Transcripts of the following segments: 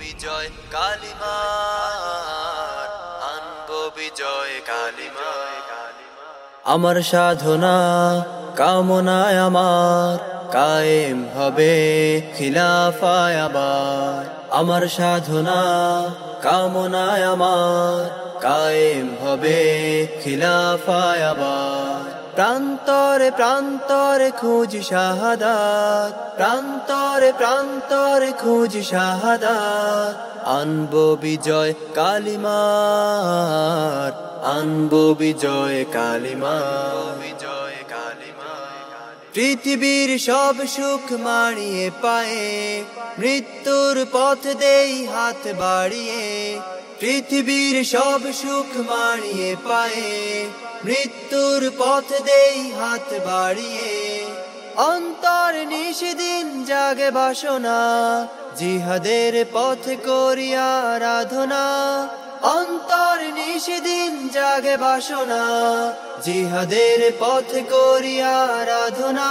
বিজয় কালিমার, আনব বিজয় কালিমার। আমার সাধনা, কামনায় আমার, কায়েম হবে খিলাফায় আবার। আমার সাধনা, কামনায় আমার, কায়েম হবে খিলাফায় আবার। প্রান্তরে প্রান্তরে খুঁজ শাহাদাত, প্রান্তরে প্রান্তরে খুঁজ শাহাদাত। আনব বিজয় কালিমার, আনব বিজয় কালিমা বিজয় পৃথিবীর সব সুখ মাড়িয়ে পায়ে, মৃত্যুর পথ দেই হাত বাড়িয়ে, পৃথিবীর সব সুখ মাড়িয়ে পায়ে, মৃত্যুর পথ দেই হাত বাড়িয়ে। অন্তর নিষিদিন জাগে বাসনা, জিহাদের পথ করিয়া আরাধনা অন্তর নিষিদিন জাগে বাসনা, জিহাদের পথ করিয়া আরাধনা,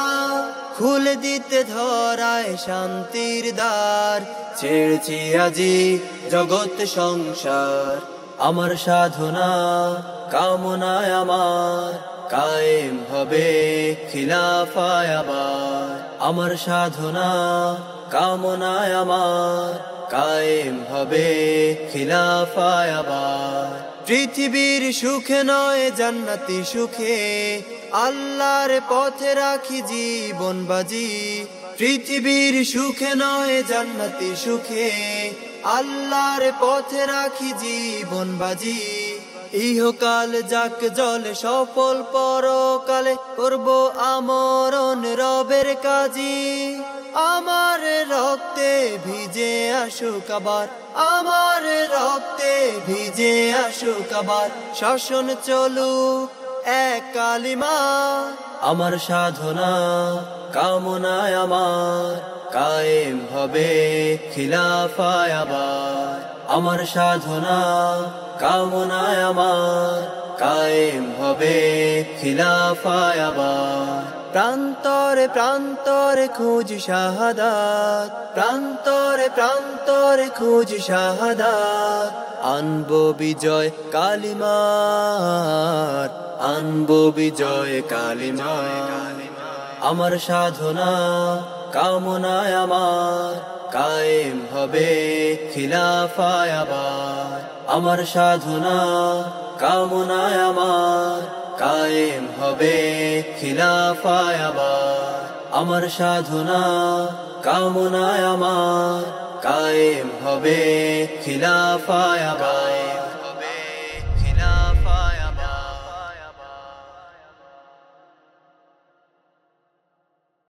খুলে দিতে ধরায় শান্তির দ্বার, ছেড়েছি আজি জগৎ সংসার। আমার সাধনা কামনায় আমার, কায়েম হবে খিলাফায় আবার আমার সাধনা কামনায় আমার কায়েম হবে খিলাফায় পৃথিবীর সুখে নয়, জান্নাতি সুখে। আল্লাহর পথে রাখি জীবন বাজি। পৃথিবীর সুখে নয়, জান্নাতি সুখে। আল্লাহর পথে রাখি জীবন বাজি। ইহকাল যাক জলে, সফল পরকালে করব আমরণ রবের কাজী। আসুক আবার, আমার রক্তে ভিজে আসুক আবার, শাসন চলুক, এক কালিমা আমার সাধনা, কামনায় আমার, কায়েম হবে খিলাফায় আবার। আমার সাধনা, কামনায় আমার, কায়েম হবে খিলাফায় আবার। প্রান্তরে প্রান্তরে খুঁজ শাহাদাত, প্রান্তরে প্রান্তরে খুঁজ শাহাদাত। আনব বিজয় কালিমার, আনব বিজয় কালিমার। আমার সাধনা কামনায় আমার, কায়েম হবে খিলাফায় আবার। আমার সাধনা কামনায় আমার কায়েম হবে খিলাফায় আমার আমার সাধনা কামনায় আমার। কায়েম হবে খিলাফায় আবার।